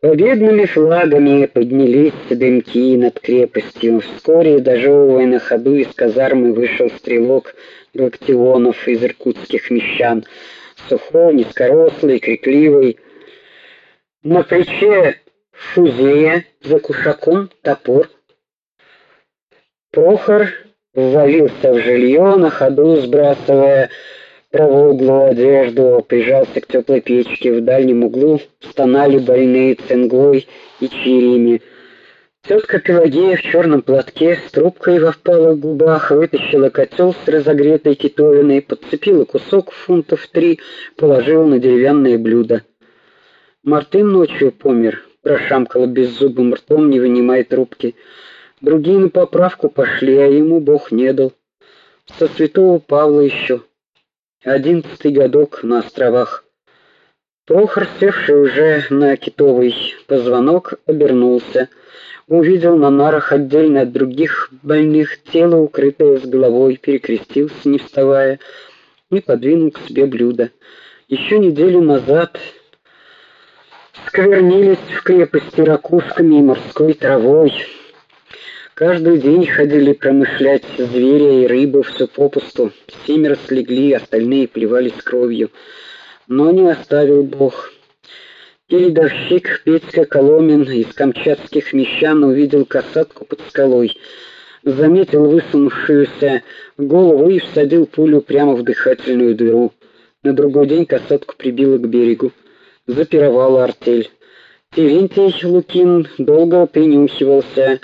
Победными флагами поднялись дымки над крепостью. Вскоре, дожевывая на ходу из казармы, вышел стрелок Галактионов из иркутских мещан. Сухой, низкорослый, крикливый. На плече фузея, за кушаком топор. Прохор ввалился в жилье, на ходу сбрасывая правоуглую одежду, прижался к теплой печке. В дальнем углу стонали больные цинглой и чириями. Тетка Пелагея в черном платке с трубкой во впалых губах вытащила котел с разогретой китовиной, подцепила кусок фунтов три, положила на деревянное блюдо. Мартын ночью помер, прошамкала беззубым ртом, не вынимая трубки. Другие на поправку пошли, а ему Бог не дал. Со святого Павла еще Одиннадцатый годок на островах. Прохор, севший уже на китовый позвонок, обернулся. Увидел на нарах отдельно от других больных тело, укрытое с головой, перекрестился, не вставая, и подвинул к себе блюдо. Еще неделю назад сквернились в крепости ракушками и морской травой. Каждый день ходили промышлять зверя и рыбу все попусту. Семеро слегли, остальные плевались кровью. Но не оставил Бог. Передовщик Петька Коломин из камчатских мещан увидел касатку под скалой. Заметил высунувшуюся голову и всадил пулю прямо в дыхательную дыру. На другой день касатку прибило к берегу. Запировала артель. Терентий Лукин долго принюхивался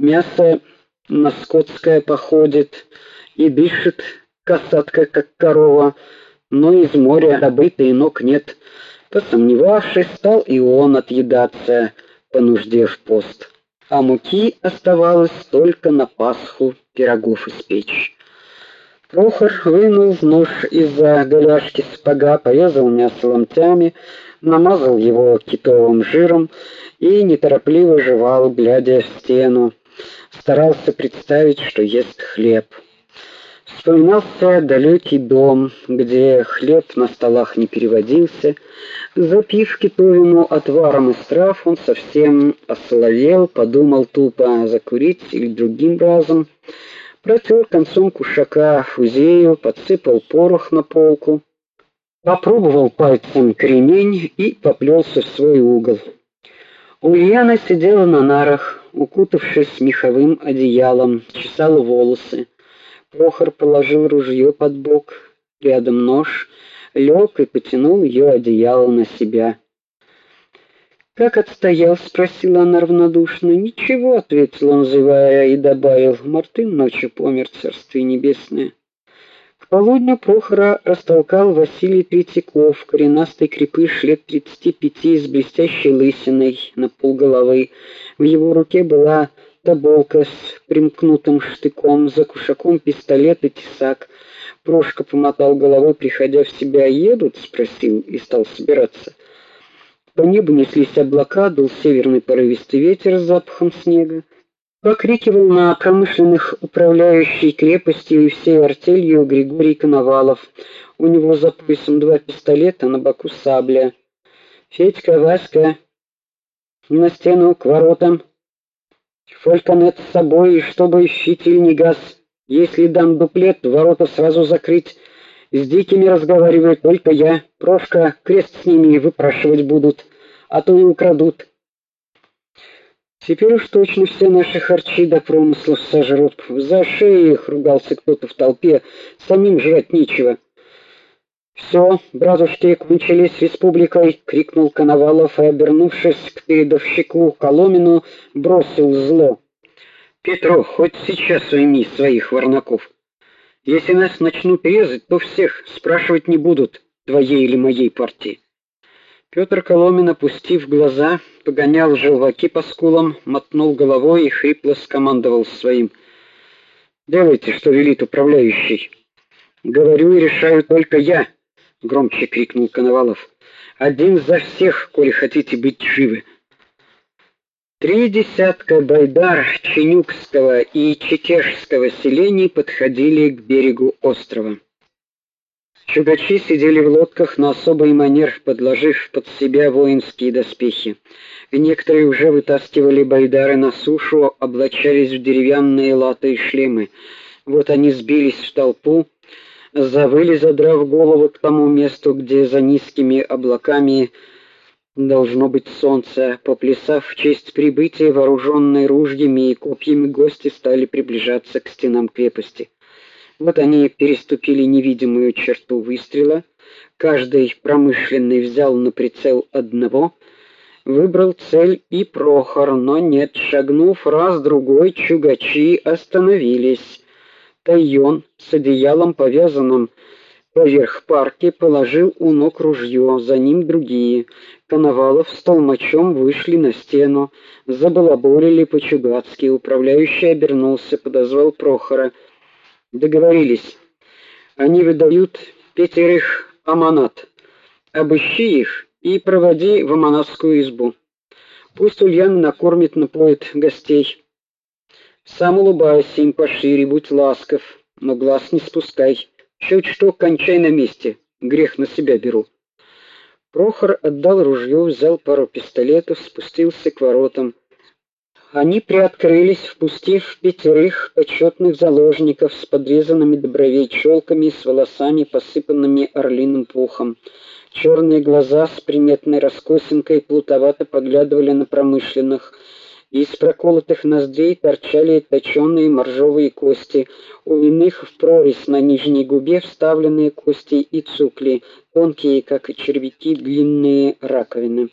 мясо на скотское походит и дышит касатка как корова, но из моря добытый ног нет. Посомневавшись, стал и он отъедаться по нужде в пост. А муки оставалось только на Пасху пирогов испечь. Прохор вынул нож из-за голяшки сапога, порезал мясо ломтями, намазал его китовым жиром и неторопливо жевал, глядя в стену старался представить, что ест хлеб. Вспоминался далекий дом, где хлеб на столах не переводился. Запив китовину отваром из трав, он совсем осоловел, подумал тупо закурить или другим разом. Протер концом кушака фузею, подсыпал порох на полку, попробовал пальцем кремень и поплелся в свой угол. Ульяна сидела на нарах, укутавшись меховым одеялом, чесала волосы. Прохор положил ружье под бок, рядом нож, лег и потянул ее одеяло на себя. Как отстоял, спросила она равнодушно. Ничего, ответил он, зевая, и добавил: Мартын ночью помер, царствие небесное полудню Прохора растолкал Василий Третьяков, коренастый крепыш лет тридцати пяти с блестящей лысиной на полголовы. В его руке была таболка с примкнутым штыком, за кушаком пистолет и тесак. Прошка помотал головой, приходя в себя. "Едут?" спросил и стал собираться. По небу неслись облака, дул северный порывистый ветер с запахом снега покрикивал на промышленных управляющей крепостью и всей артелью Григорий Коновалов. У него за поясом два пистолета, на боку сабля. Федька, Васька, на стену к воротам. Фольконет с собой, и чтобы фитиль не гас. Если дам дуплет, ворота сразу закрыть. С дикими разговариваю только я. Прошка крест с ними выпрашивать будут, а то и украдут. Теперь уж точно все наши харчи до промыслов сожрут. За шею их ругался кто-то в толпе, самим жрать нечего. «Все, братушки, кончились республикой!» — крикнул Коновалов и, обернувшись к передовщику Коломину, бросил зло. «Петро, хоть сейчас уйми своих варнаков. Если нас начнут резать, то всех спрашивать не будут, твоей или моей партии». Петр Коломин, опустив глаза, погонял желваки по скулам, мотнул головой и хрипло скомандовал своим: "Делайте, что велит управляющий". "Говорю и решаю только я", громче крикнул Коновалов. "Один за всех, коли хотите быть живы". Три десятка байдар Чинюкского и Чекешского селений подходили к берегу острова. Чугачи сидели в лодках на особый манер, подложив под себя воинские доспехи. Некоторые уже вытаскивали байдары на сушу, облачались в деревянные латы и шлемы. Вот они сбились в толпу, завыли, задрав голову к тому месту, где за низкими облаками должно быть солнце. Поплясав в честь прибытия, вооруженные ружьями и копьями гости стали приближаться к стенам крепости. Вот они переступили невидимую черту выстрела. Каждый промышленный взял на прицел одного, выбрал цель и Прохор, но нет, шагнув раз другой, чугачи остановились. Тайон с одеялом повязанным поверх парки положил у ног ружье, за ним другие. Коновалов с толмачом вышли на стену, забалаболили по-чугацки. Управляющий обернулся, подозвал Прохора. Договорились. Они выдают пятерых аманат. Обыщи их и проводи в аманатскую избу. Пусть Ульян накормит, напоит гостей. Сам улыбайся им пошире, будь ласков, но глаз не спускай. Чуть что кончай на месте. Грех на себя беру. Прохор отдал ружье, взял пару пистолетов, спустился к воротам. Они приоткрылись, впустив пятерых почетных заложников с подрезанными до бровей челками, с волосами, посыпанными орлиным пухом. Черные глаза с приметной раскосинкой плутовато поглядывали на промышленных. Из проколотых ноздрей торчали точёные моржовые кости, у иных в прорезь на нижней губе вставленные кости и цукли, тонкие, как и червяки, длинные раковины.